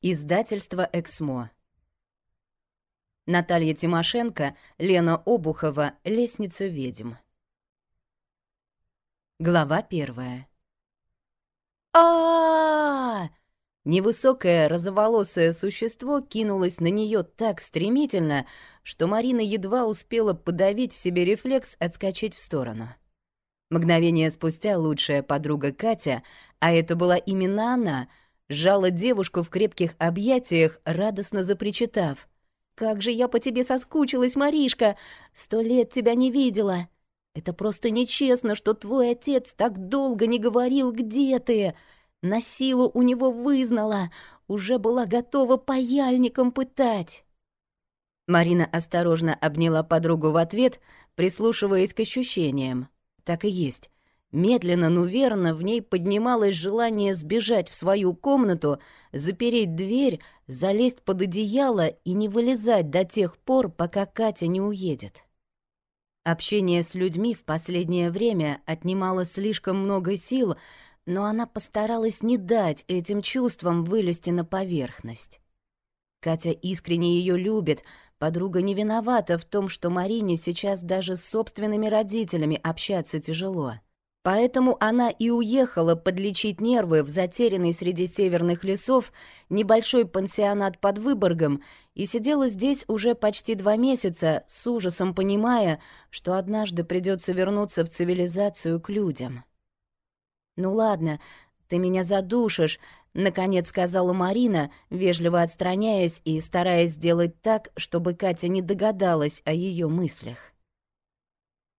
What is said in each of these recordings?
Издательство «Эксмо». Наталья Тимошенко, Лена Обухова, «Лестница ведьм». Глава первая. а Невысокое розоволосое существо кинулось на нее так стремительно, что Марина едва успела подавить в себе рефлекс отскочить в сторону. Мгновение спустя лучшая подруга Катя, а это была именно она — Жала девушку в крепких объятиях, радостно запричитав. «Как же я по тебе соскучилась, Маришка! Сто лет тебя не видела! Это просто нечестно, что твой отец так долго не говорил, где ты! На силу у него вызнала, уже была готова паяльником пытать!» Марина осторожно обняла подругу в ответ, прислушиваясь к ощущениям. Так и есть. Медленно, но верно в ней поднималось желание сбежать в свою комнату, запереть дверь, залезть под одеяло и не вылезать до тех пор, пока Катя не уедет. Общение с людьми в последнее время отнимало слишком много сил, но она постаралась не дать этим чувствам вылезти на поверхность. Катя искренне ее любит, подруга не виновата в том, что Марине сейчас даже с собственными родителями общаться тяжело. Поэтому она и уехала подлечить нервы в затерянный среди северных лесов небольшой пансионат под Выборгом и сидела здесь уже почти два месяца, с ужасом понимая, что однажды придется вернуться в цивилизацию к людям. «Ну ладно, ты меня задушишь», — наконец сказала Марина, вежливо отстраняясь и стараясь сделать так, чтобы Катя не догадалась о ее мыслях.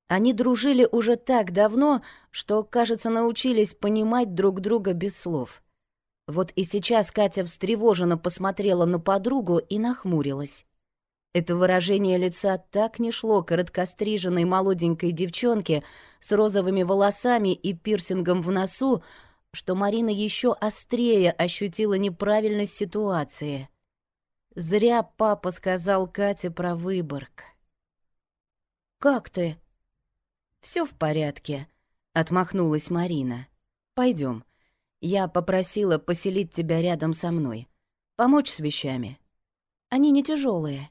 Они дружили уже так давно, что, кажется, научились понимать друг друга без слов. Вот и сейчас Катя встревоженно посмотрела на подругу и нахмурилась. Это выражение лица так не шло короткостриженной молоденькой девчонке с розовыми волосами и пирсингом в носу, что Марина еще острее ощутила неправильность ситуации. Зря папа сказал Кате про Выборг. «Как ты?» Все в порядке», — отмахнулась Марина. Пойдем. Я попросила поселить тебя рядом со мной. Помочь с вещами. Они не тяжелые.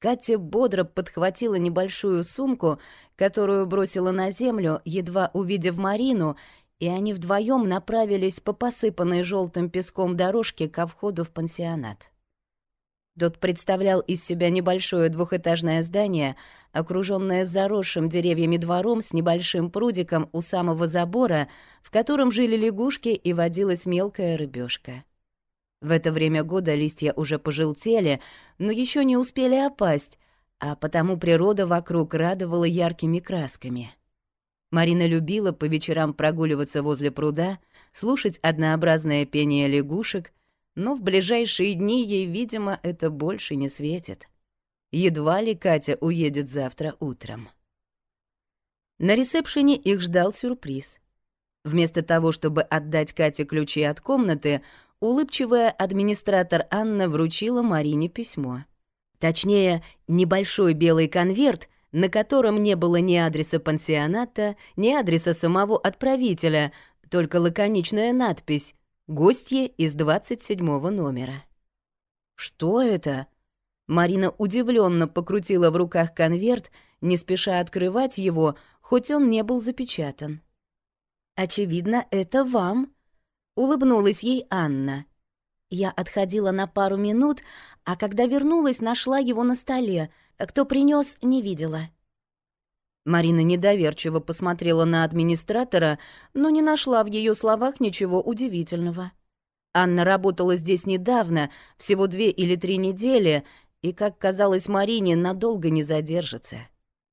Катя бодро подхватила небольшую сумку, которую бросила на землю, едва увидев Марину, и они вдвоем направились по посыпанной желтым песком дорожке ко входу в пансионат. Тот представлял из себя небольшое двухэтажное здание, окруженное заросшим деревьями двором с небольшим прудиком у самого забора, в котором жили лягушки и водилась мелкая рыбешка. В это время года листья уже пожелтели, но еще не успели опасть, а потому природа вокруг радовала яркими красками. Марина любила по вечерам прогуливаться возле пруда, слушать однообразное пение лягушек, но в ближайшие дни ей, видимо, это больше не светит. Едва ли Катя уедет завтра утром. На ресепшене их ждал сюрприз. Вместо того, чтобы отдать Кате ключи от комнаты, улыбчивая администратор Анна вручила Марине письмо. Точнее, небольшой белый конверт, на котором не было ни адреса пансионата, ни адреса самого отправителя, только лаконичная надпись Гостье из 27 номера. «Что это?» Марина удивленно покрутила в руках конверт, не спеша открывать его, хоть он не был запечатан. «Очевидно, это вам», — улыбнулась ей Анна. Я отходила на пару минут, а когда вернулась, нашла его на столе. Кто принес, не видела. Марина недоверчиво посмотрела на администратора, но не нашла в ее словах ничего удивительного. Анна работала здесь недавно, всего две или три недели, и, как казалось Марине, надолго не задержится.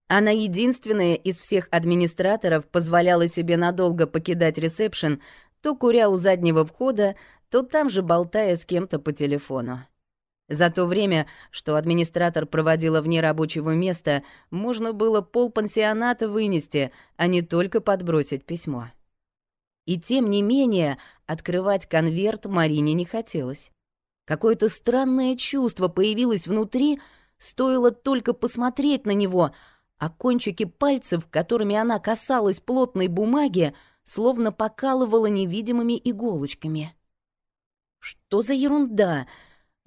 Она единственная из всех администраторов позволяла себе надолго покидать ресепшн, то куря у заднего входа, то там же болтая с кем-то по телефону. За то время, что администратор проводила вне рабочего места, можно было полпансионата вынести, а не только подбросить письмо. И тем не менее, открывать конверт Марине не хотелось. Какое-то странное чувство появилось внутри, стоило только посмотреть на него, а кончики пальцев, которыми она касалась плотной бумаги, словно покалывала невидимыми иголочками. Что за ерунда?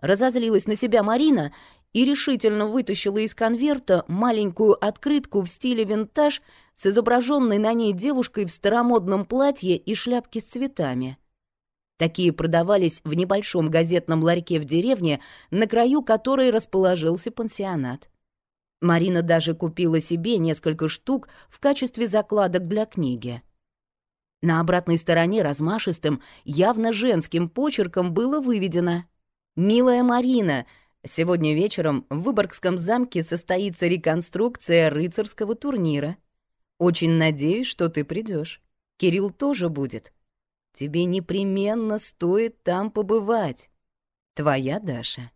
Разозлилась на себя Марина и решительно вытащила из конверта маленькую открытку в стиле винтаж с изображенной на ней девушкой в старомодном платье и шляпке с цветами. Такие продавались в небольшом газетном ларьке в деревне, на краю которой расположился пансионат. Марина даже купила себе несколько штук в качестве закладок для книги. На обратной стороне размашистым, явно женским почерком было выведено «Милая Марина, сегодня вечером в Выборгском замке состоится реконструкция рыцарского турнира. Очень надеюсь, что ты придешь. Кирилл тоже будет. Тебе непременно стоит там побывать. Твоя Даша».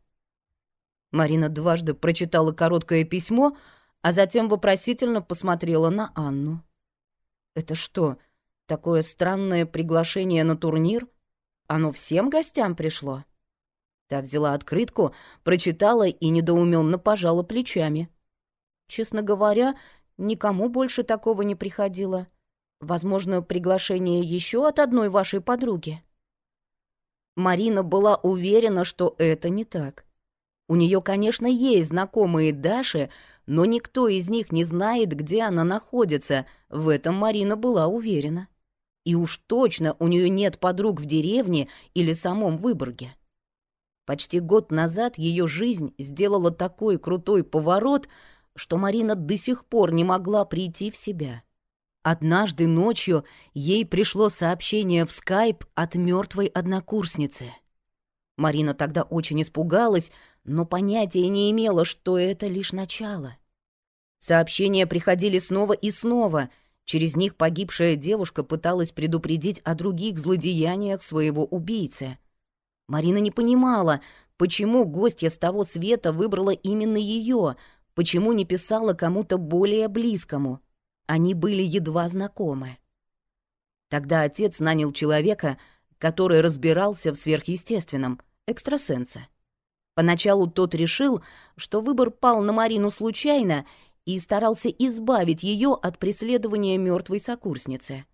Марина дважды прочитала короткое письмо, а затем вопросительно посмотрела на Анну. «Это что, такое странное приглашение на турнир? Оно всем гостям пришло?» Та взяла открытку, прочитала и недоуменно пожала плечами. «Честно говоря, никому больше такого не приходило. Возможно, приглашение еще от одной вашей подруги. Марина была уверена, что это не так. У нее, конечно, есть знакомые Даши, но никто из них не знает, где она находится. В этом Марина была уверена. И уж точно у нее нет подруг в деревне или самом Выборге. Почти год назад ее жизнь сделала такой крутой поворот, что Марина до сих пор не могла прийти в себя. Однажды ночью ей пришло сообщение в скайп от мертвой однокурсницы. Марина тогда очень испугалась, но понятия не имела, что это лишь начало. Сообщения приходили снова и снова. Через них погибшая девушка пыталась предупредить о других злодеяниях своего убийцы. Марина не понимала, почему гостья с того света выбрала именно ее, почему не писала кому-то более близкому — они были едва знакомы. Тогда отец нанял человека, который разбирался в сверхъестественном, экстрасенса. Поначалу тот решил, что выбор пал на Марину случайно и старался избавить ее от преследования мертвой сокурсницы.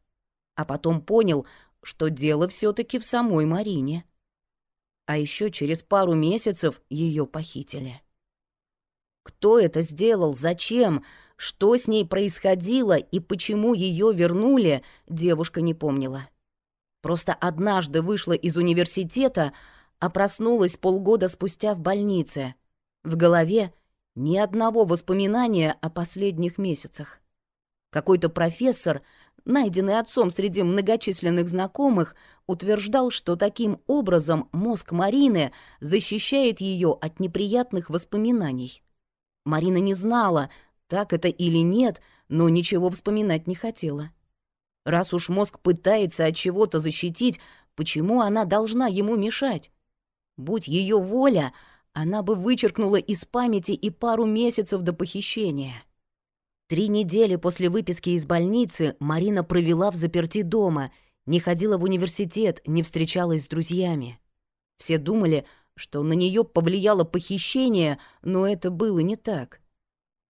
А потом понял, что дело все таки в самой Марине. А еще через пару месяцев ее похитили. Кто это сделал? Зачем? Что с ней происходило и почему ее вернули, девушка не помнила. Просто однажды вышла из университета, а проснулась полгода спустя в больнице. В голове ни одного воспоминания о последних месяцах. Какой-то профессор, найденный отцом среди многочисленных знакомых, утверждал, что таким образом мозг Марины защищает ее от неприятных воспоминаний. Марина не знала, так это или нет, но ничего вспоминать не хотела. Раз уж мозг пытается от чего-то защитить, почему она должна ему мешать? Будь ее воля, она бы вычеркнула из памяти и пару месяцев до похищения. Три недели после выписки из больницы Марина провела в заперти дома, не ходила в университет, не встречалась с друзьями. Все думали, что на нее повлияло похищение, но это было не так.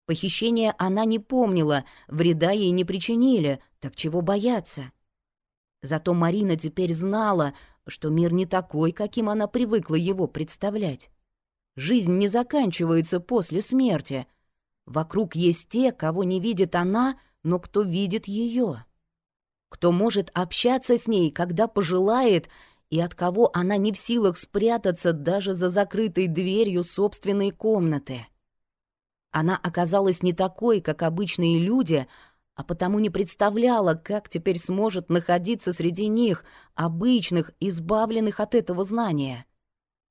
Похищение она не помнила, вреда ей не причинили, так чего бояться? Зато Марина теперь знала, что мир не такой, каким она привыкла его представлять. Жизнь не заканчивается после смерти. Вокруг есть те, кого не видит она, но кто видит ее. Кто может общаться с ней, когда пожелает, и от кого она не в силах спрятаться даже за закрытой дверью собственной комнаты. Она оказалась не такой, как обычные люди, а потому не представляла, как теперь сможет находиться среди них, обычных, избавленных от этого знания.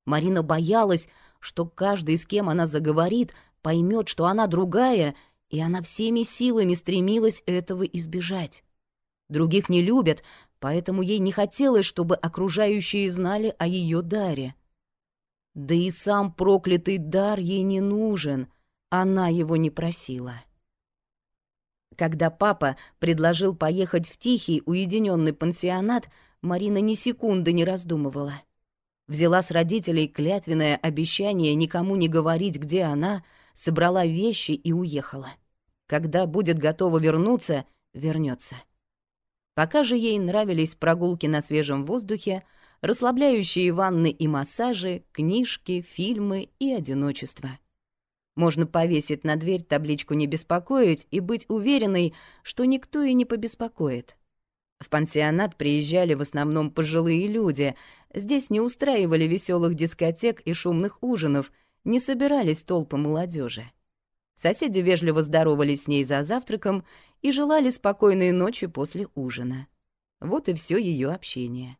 Марина боялась, что каждый, с кем она заговорит, поймет, что она другая, и она всеми силами стремилась этого избежать. Других не любят, поэтому ей не хотелось, чтобы окружающие знали о ее даре. Да и сам проклятый дар ей не нужен — она его не просила. Когда папа предложил поехать в тихий, уединенный пансионат, Марина ни секунды не раздумывала. Взяла с родителей клятвенное обещание никому не говорить, где она, собрала вещи и уехала. Когда будет готова вернуться, вернется. Пока же ей нравились прогулки на свежем воздухе, расслабляющие ванны и массажи, книжки, фильмы и одиночество. Можно повесить на дверь табличку «Не беспокоить» и быть уверенной, что никто и не побеспокоит. В пансионат приезжали в основном пожилые люди. Здесь не устраивали веселых дискотек и шумных ужинов, не собирались толпы молодежи. Соседи вежливо здоровались с ней за завтраком и желали спокойной ночи после ужина. Вот и все ее общение.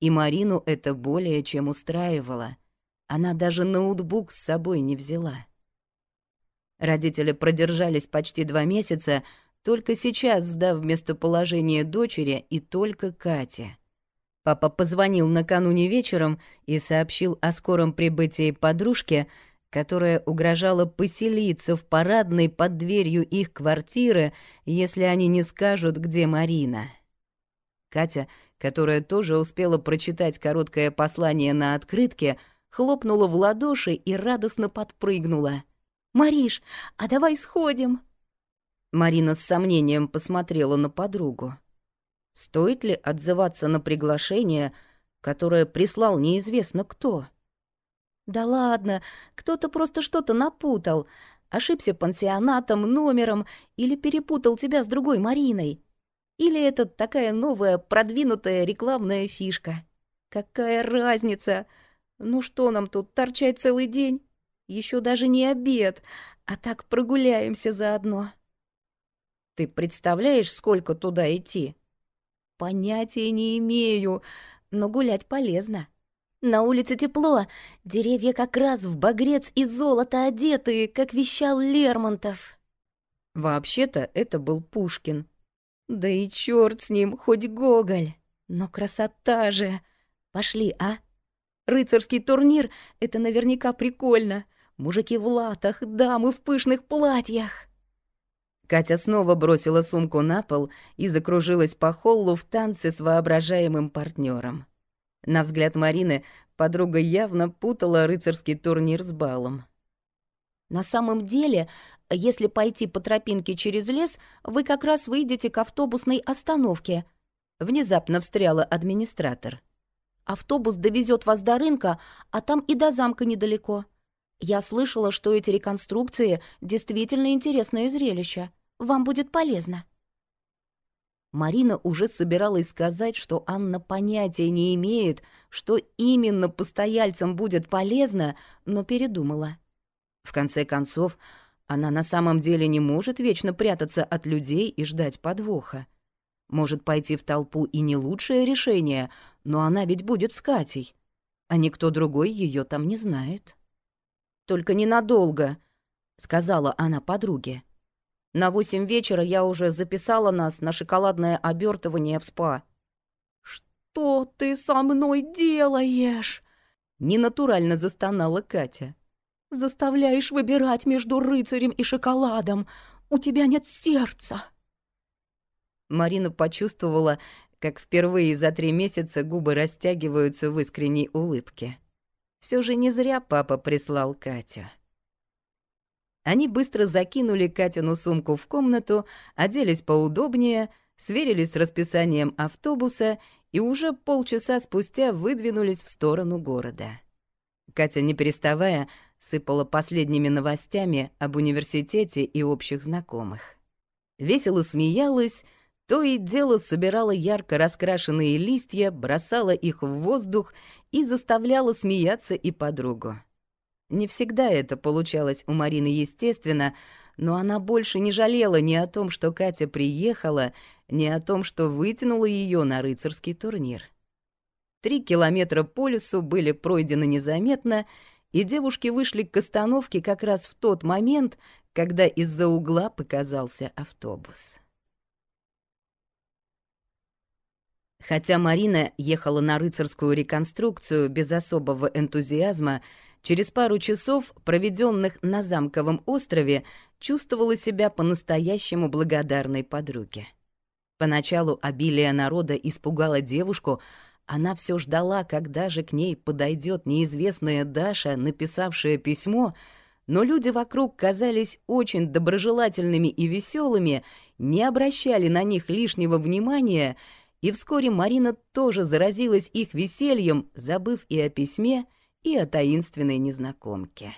И Марину это более чем устраивало. Она даже ноутбук с собой не взяла. Родители продержались почти два месяца, только сейчас сдав местоположение дочери и только Кате. Папа позвонил накануне вечером и сообщил о скором прибытии подружки, которая угрожала поселиться в парадной под дверью их квартиры, если они не скажут, где Марина. Катя, которая тоже успела прочитать короткое послание на открытке, хлопнула в ладоши и радостно подпрыгнула. «Мариш, а давай сходим!» Марина с сомнением посмотрела на подругу. Стоит ли отзываться на приглашение, которое прислал неизвестно кто? Да ладно, кто-то просто что-то напутал. Ошибся пансионатом, номером или перепутал тебя с другой Мариной. Или это такая новая продвинутая рекламная фишка. Какая разница? Ну что нам тут торчать целый день? Еще даже не обед, а так прогуляемся заодно. Ты представляешь, сколько туда идти? Понятия не имею, но гулять полезно. На улице тепло, деревья как раз в багрец и золото одетые, как вещал Лермонтов. Вообще-то это был Пушкин. Да и черт с ним, хоть Гоголь. Но красота же. Пошли, а? Рыцарский турнир — это наверняка прикольно. Мужики в латах, дамы в пышных платьях. Катя снова бросила сумку на пол и закружилась по холлу в танце с воображаемым партнером. На взгляд Марины подруга явно путала рыцарский турнир с балом. «На самом деле, если пойти по тропинке через лес, вы как раз выйдете к автобусной остановке», — внезапно встряла администратор. «Автобус довезет вас до рынка, а там и до замка недалеко. Я слышала, что эти реконструкции — действительно интересное зрелище». Вам будет полезно». Марина уже собиралась сказать, что Анна понятия не имеет, что именно постояльцам будет полезно, но передумала. В конце концов, она на самом деле не может вечно прятаться от людей и ждать подвоха. Может пойти в толпу и не лучшее решение, но она ведь будет с Катей, а никто другой ее там не знает. «Только ненадолго», — сказала она подруге. На восемь вечера я уже записала нас на шоколадное обертывание в спа. «Что ты со мной делаешь?» Ненатурально застонала Катя. «Заставляешь выбирать между рыцарем и шоколадом. У тебя нет сердца». Марина почувствовала, как впервые за три месяца губы растягиваются в искренней улыбке. Все же не зря папа прислал Катю. Они быстро закинули Катину сумку в комнату, оделись поудобнее, сверились с расписанием автобуса и уже полчаса спустя выдвинулись в сторону города. Катя, не переставая, сыпала последними новостями об университете и общих знакомых. Весело смеялась, то и дело собирала ярко раскрашенные листья, бросала их в воздух и заставляла смеяться и подругу. Не всегда это получалось у Марины естественно, но она больше не жалела ни о том, что Катя приехала, ни о том, что вытянула ее на рыцарский турнир. Три километра по лесу были пройдены незаметно, и девушки вышли к остановке как раз в тот момент, когда из-за угла показался автобус. Хотя Марина ехала на рыцарскую реконструкцию без особого энтузиазма, Через пару часов, проведенных на замковом острове, чувствовала себя по-настоящему благодарной подруге. Поначалу обилие народа испугало девушку, она все ждала, когда же к ней подойдет неизвестная Даша, написавшая письмо, но люди вокруг казались очень доброжелательными и веселыми, не обращали на них лишнего внимания и вскоре Марина тоже заразилась их весельем, забыв и о письме, и о таинственной незнакомке.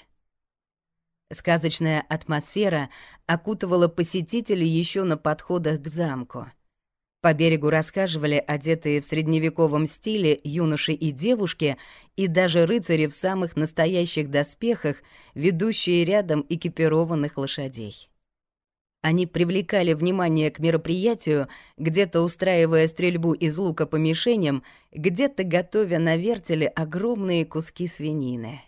Сказочная атмосфера окутывала посетителей еще на подходах к замку. По берегу рассказывали одетые в средневековом стиле юноши и девушки, и даже рыцари в самых настоящих доспехах, ведущие рядом экипированных лошадей. Они привлекали внимание к мероприятию, где-то устраивая стрельбу из лука по мишеням, где-то готовя на вертеле огромные куски свинины.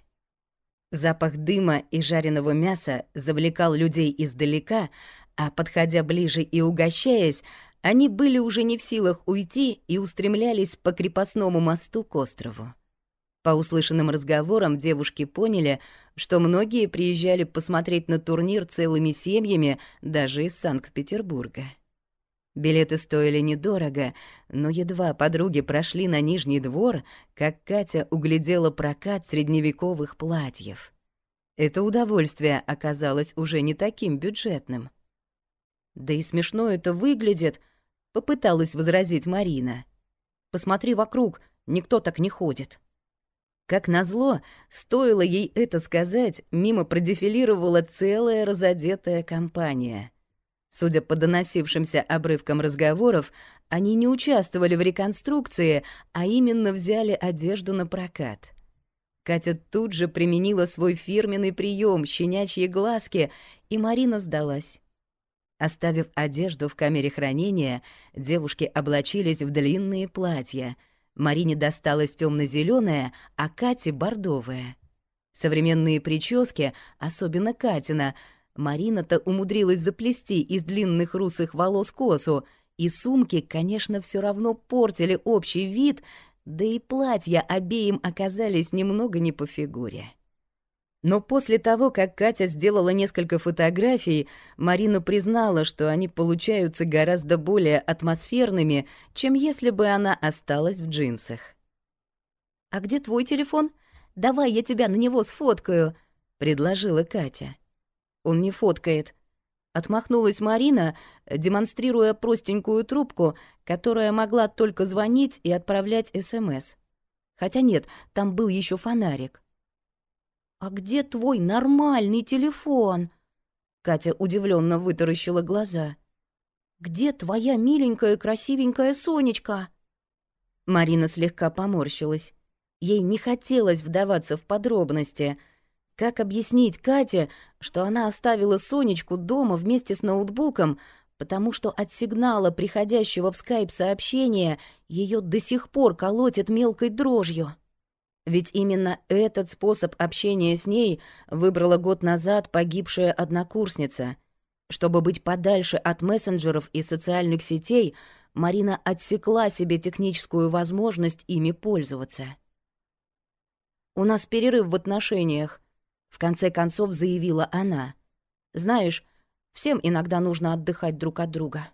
Запах дыма и жареного мяса завлекал людей издалека, а подходя ближе и угощаясь, они были уже не в силах уйти и устремлялись по крепостному мосту к острову. По услышанным разговорам девушки поняли, что многие приезжали посмотреть на турнир целыми семьями даже из Санкт-Петербурга. Билеты стоили недорого, но едва подруги прошли на Нижний двор, как Катя углядела прокат средневековых платьев. Это удовольствие оказалось уже не таким бюджетным. «Да и смешно это выглядит», — попыталась возразить Марина. «Посмотри вокруг, никто так не ходит». Как назло, стоило ей это сказать, мимо продефилировала целая разодетая компания. Судя по доносившимся обрывкам разговоров, они не участвовали в реконструкции, а именно взяли одежду на прокат. Катя тут же применила свой фирменный прием щенячьи глазки, и Марина сдалась. Оставив одежду в камере хранения, девушки облачились в длинные платья — Марине досталось темно-зеленое, а Кате — бордовое. Современные прически, особенно Катина, Марина-то умудрилась заплести из длинных русых волос косу, и сумки, конечно, все равно портили общий вид, да и платья обеим оказались немного не по фигуре. Но после того, как Катя сделала несколько фотографий, Марина признала, что они получаются гораздо более атмосферными, чем если бы она осталась в джинсах. «А где твой телефон? Давай я тебя на него сфоткаю», — предложила Катя. «Он не фоткает». Отмахнулась Марина, демонстрируя простенькую трубку, которая могла только звонить и отправлять СМС. Хотя нет, там был еще фонарик. «А где твой нормальный телефон?» Катя удивленно вытаращила глаза. «Где твоя миленькая красивенькая Сонечка?» Марина слегка поморщилась. Ей не хотелось вдаваться в подробности. Как объяснить Кате, что она оставила Сонечку дома вместе с ноутбуком, потому что от сигнала, приходящего в скайп-сообщение, ее до сих пор колотит мелкой дрожью? Ведь именно этот способ общения с ней выбрала год назад погибшая однокурсница. Чтобы быть подальше от мессенджеров и социальных сетей, Марина отсекла себе техническую возможность ими пользоваться. «У нас перерыв в отношениях», — в конце концов заявила она. «Знаешь, всем иногда нужно отдыхать друг от друга».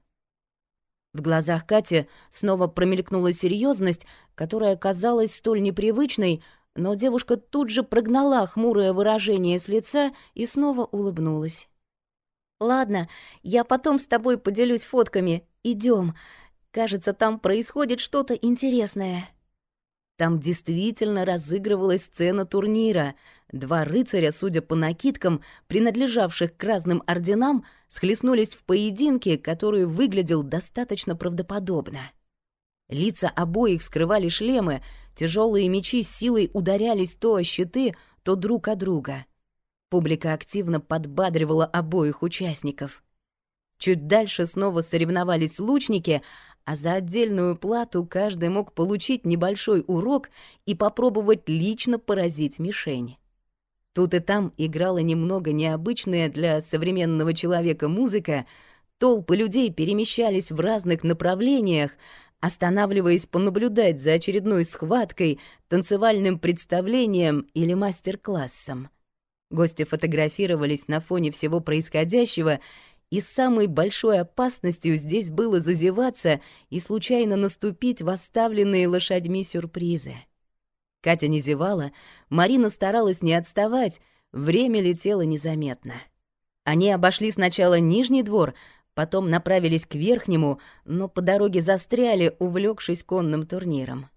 В глазах Кати снова промелькнула серьезность, которая казалась столь непривычной, но девушка тут же прогнала хмурое выражение с лица и снова улыбнулась. «Ладно, я потом с тобой поделюсь фотками. Идем. Кажется, там происходит что-то интересное». Там действительно разыгрывалась сцена турнира. Два рыцаря, судя по накидкам, принадлежавших к разным орденам, схлестнулись в поединке, который выглядел достаточно правдоподобно. Лица обоих скрывали шлемы, тяжелые мечи силой ударялись то о щиты, то друг о друга. Публика активно подбадривала обоих участников. Чуть дальше снова соревновались лучники, а за отдельную плату каждый мог получить небольшой урок и попробовать лично поразить мишень. Тут и там играла немного необычная для современного человека музыка, толпы людей перемещались в разных направлениях, останавливаясь понаблюдать за очередной схваткой, танцевальным представлением или мастер-классом. Гости фотографировались на фоне всего происходящего — и самой большой опасностью здесь было зазеваться и случайно наступить в оставленные лошадьми сюрпризы. Катя не зевала, Марина старалась не отставать, время летело незаметно. Они обошли сначала Нижний двор, потом направились к верхнему, но по дороге застряли, увлекшись конным турниром.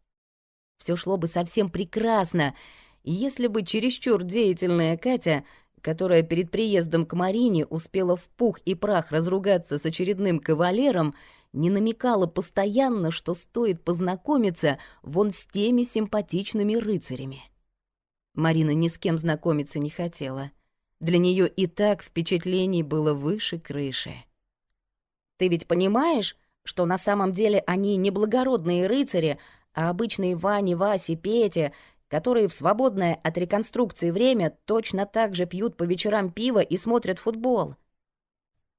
Все шло бы совсем прекрасно, если бы чересчур деятельная Катя, которая перед приездом к Марине успела в пух и прах разругаться с очередным кавалером, не намекала постоянно, что стоит познакомиться вон с теми симпатичными рыцарями. Марина ни с кем знакомиться не хотела. Для нее и так впечатлений было выше крыши. «Ты ведь понимаешь, что на самом деле они не благородные рыцари, а обычные Вани, Васи, Петя, которые в свободное от реконструкции время точно так же пьют по вечерам пиво и смотрят футбол?»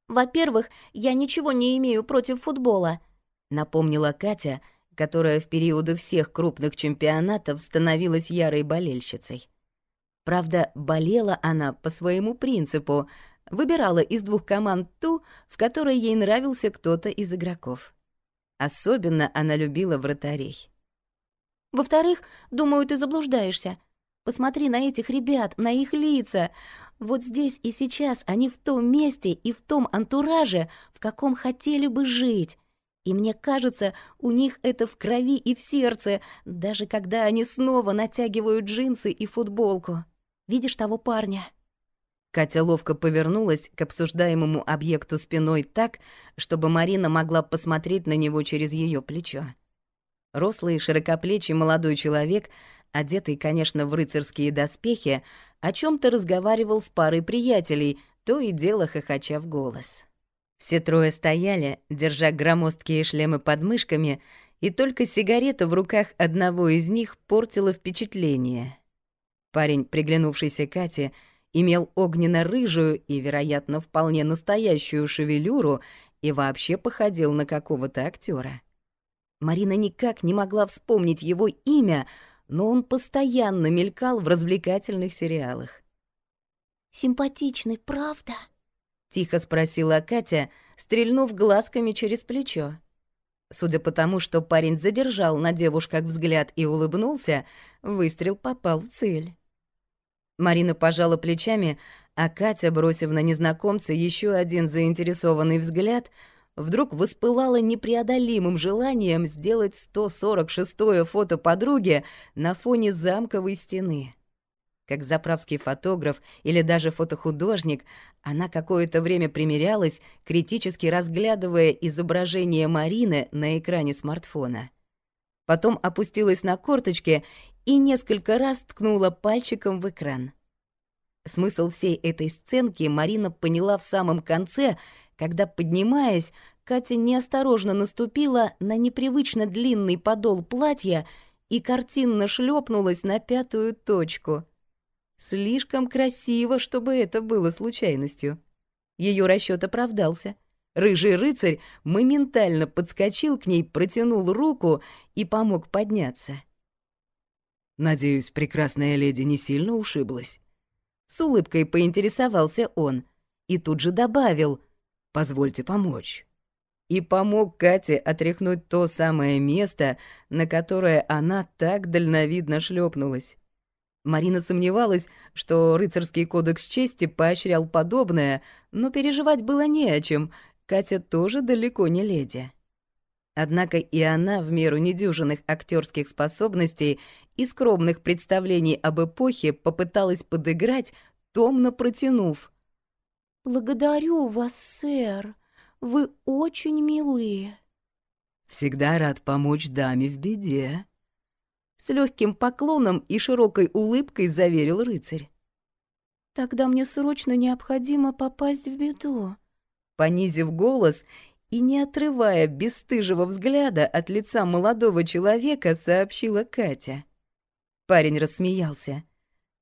«Во-первых, я ничего не имею против футбола», — напомнила Катя, которая в периоды всех крупных чемпионатов становилась ярой болельщицей. Правда, болела она по своему принципу, выбирала из двух команд ту, в которой ей нравился кто-то из игроков. Особенно она любила вратарей. «Во-вторых, думаю, ты заблуждаешься. Посмотри на этих ребят, на их лица. Вот здесь и сейчас они в том месте и в том антураже, в каком хотели бы жить. И мне кажется, у них это в крови и в сердце, даже когда они снова натягивают джинсы и футболку. Видишь того парня?» Катя ловко повернулась к обсуждаемому объекту спиной так, чтобы Марина могла посмотреть на него через ее плечо. Рослый, широкоплечий молодой человек, одетый, конечно, в рыцарские доспехи, о чем то разговаривал с парой приятелей, то и дело хохоча в голос. Все трое стояли, держа громоздкие шлемы под мышками, и только сигарета в руках одного из них портила впечатление. Парень, приглянувшийся Кате, имел огненно-рыжую и, вероятно, вполне настоящую шевелюру и вообще походил на какого-то актера. Марина никак не могла вспомнить его имя, но он постоянно мелькал в развлекательных сериалах. «Симпатичный, правда?» — тихо спросила Катя, стрельнув глазками через плечо. Судя по тому, что парень задержал на девушках взгляд и улыбнулся, выстрел попал в цель. Марина пожала плечами, а Катя, бросив на незнакомца еще один заинтересованный взгляд, вдруг воспылала непреодолимым желанием сделать 146-е фото подруги на фоне замковой стены. Как заправский фотограф или даже фотохудожник, она какое-то время примерялась, критически разглядывая изображение Марины на экране смартфона. Потом опустилась на корточки и несколько раз ткнула пальчиком в экран. Смысл всей этой сценки Марина поняла в самом конце, когда, поднимаясь, Катя неосторожно наступила на непривычно длинный подол платья и картинно шлепнулась на пятую точку. Слишком красиво, чтобы это было случайностью. Ее расчет оправдался. Рыжий рыцарь моментально подскочил к ней, протянул руку и помог подняться. «Надеюсь, прекрасная леди не сильно ушиблась?» С улыбкой поинтересовался он и тут же добавил «Позвольте помочь». И помог Кате отряхнуть то самое место, на которое она так дальновидно шлепнулась. Марина сомневалась, что рыцарский кодекс чести поощрял подобное, но переживать было не о чем, Катя тоже далеко не леди. Однако и она в меру недюжинных актерских способностей и скромных представлений об эпохе попыталась подыграть, томно протянув. «Благодарю вас, сэр. Вы очень милые». «Всегда рад помочь даме в беде», — с легким поклоном и широкой улыбкой заверил рыцарь. «Тогда мне срочно необходимо попасть в беду», — понизив голос и, не отрывая бесстыжего взгляда от лица молодого человека, сообщила Катя. Парень рассмеялся.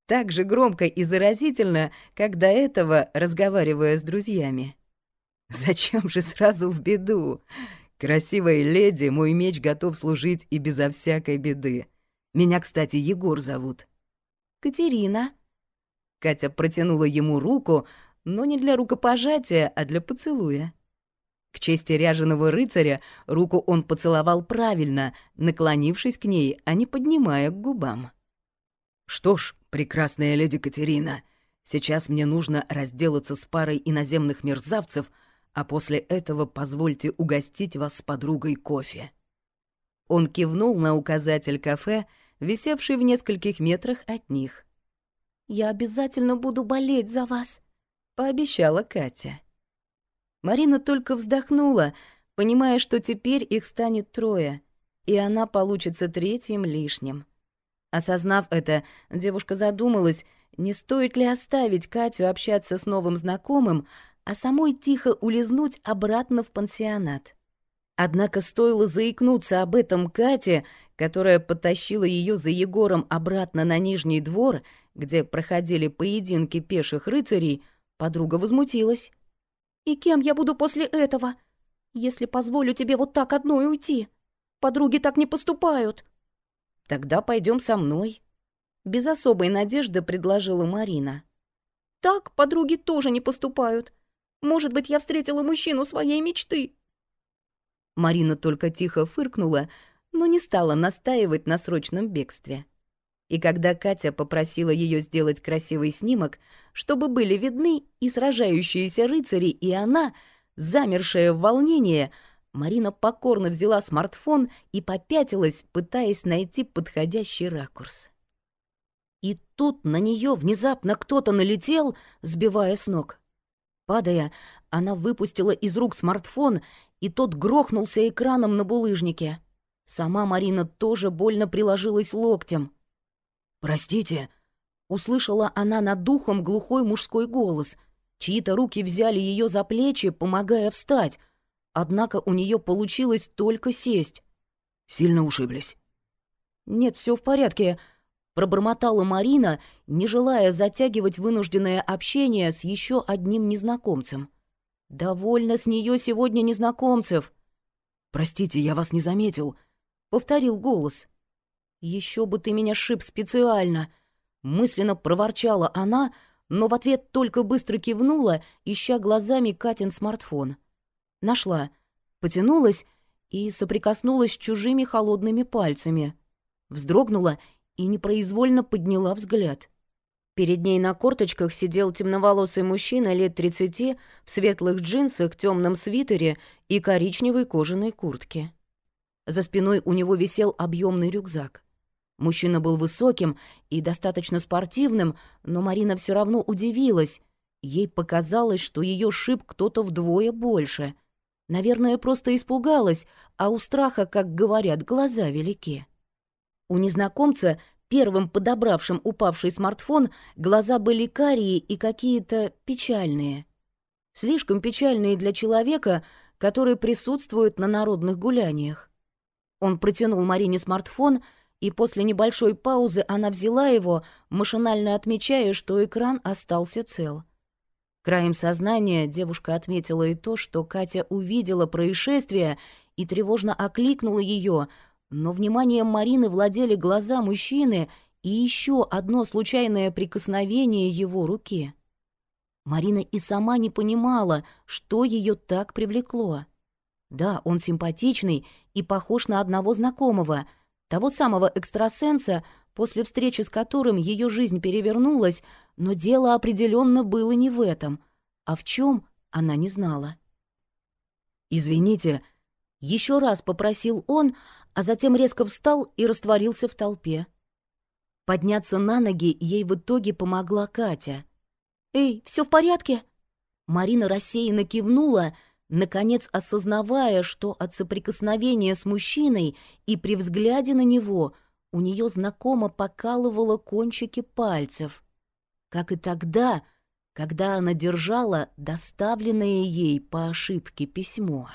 Так же громко и заразительно, как до этого, разговаривая с друзьями. «Зачем же сразу в беду? Красивой леди мой меч готов служить и безо всякой беды. Меня, кстати, Егор зовут». «Катерина». Катя протянула ему руку, но не для рукопожатия, а для поцелуя. К чести ряженого рыцаря руку он поцеловал правильно, наклонившись к ней, а не поднимая к губам. «Что ж, прекрасная леди Катерина, сейчас мне нужно разделаться с парой иноземных мерзавцев, А после этого позвольте угостить вас с подругой кофе». Он кивнул на указатель кафе, висевший в нескольких метрах от них. «Я обязательно буду болеть за вас», — пообещала Катя. Марина только вздохнула, понимая, что теперь их станет трое, и она получится третьим лишним. Осознав это, девушка задумалась, не стоит ли оставить Катю общаться с новым знакомым, а самой тихо улизнуть обратно в пансионат. Однако стоило заикнуться об этом Кате, которая потащила ее за Егором обратно на Нижний двор, где проходили поединки пеших рыцарей, подруга возмутилась. «И кем я буду после этого, если позволю тебе вот так одной уйти? Подруги так не поступают». «Тогда пойдем со мной», — без особой надежды предложила Марина. «Так подруги тоже не поступают. Может быть, я встретила мужчину своей мечты». Марина только тихо фыркнула, но не стала настаивать на срочном бегстве. И когда Катя попросила ее сделать красивый снимок, чтобы были видны и сражающиеся рыцари, и она, замершая в волнении, Марина покорно взяла смартфон и попятилась, пытаясь найти подходящий ракурс. И тут на нее внезапно кто-то налетел, сбивая с ног. Падая, она выпустила из рук смартфон, и тот грохнулся экраном на булыжнике. Сама Марина тоже больно приложилась локтем. «Простите», — услышала она над духом глухой мужской голос. Чьи-то руки взяли ее за плечи, помогая встать. Однако у нее получилось только сесть. «Сильно ушиблись?» «Нет, все в порядке», — пробормотала Марина, не желая затягивать вынужденное общение с еще одним незнакомцем. «Довольно с нее сегодня незнакомцев». «Простите, я вас не заметил», — повторил голос. Еще бы ты меня шип специально!» Мысленно проворчала она, но в ответ только быстро кивнула, ища глазами Катин смартфон. Нашла, потянулась и соприкоснулась с чужими холодными пальцами. Вздрогнула и непроизвольно подняла взгляд. Перед ней на корточках сидел темноволосый мужчина лет тридцати в светлых джинсах, темном свитере и коричневой кожаной куртке. За спиной у него висел объемный рюкзак. Мужчина был высоким и достаточно спортивным, но Марина все равно удивилась. Ей показалось, что ее шип кто-то вдвое больше. Наверное, просто испугалась, а у страха, как говорят, глаза велики. У незнакомца, первым подобравшим упавший смартфон, глаза были карие и какие-то печальные. Слишком печальные для человека, который присутствует на народных гуляниях. Он протянул Марине смартфон — и после небольшой паузы она взяла его, машинально отмечая, что экран остался цел. Краем сознания девушка отметила и то, что Катя увидела происшествие и тревожно окликнула ее, но вниманием Марины владели глаза мужчины и еще одно случайное прикосновение его руки. Марина и сама не понимала, что ее так привлекло. Да, он симпатичный и похож на одного знакомого — того самого экстрасенса, после встречи с которым ее жизнь перевернулась, но дело определенно было не в этом, а в чем она не знала. «Извините», — еще раз попросил он, а затем резко встал и растворился в толпе. Подняться на ноги ей в итоге помогла Катя. «Эй, все в порядке?» Марина рассеянно кивнула, наконец осознавая, что от соприкосновения с мужчиной и при взгляде на него у нее знакомо покалывало кончики пальцев. Как и тогда, когда она держала доставленное ей по ошибке письмо.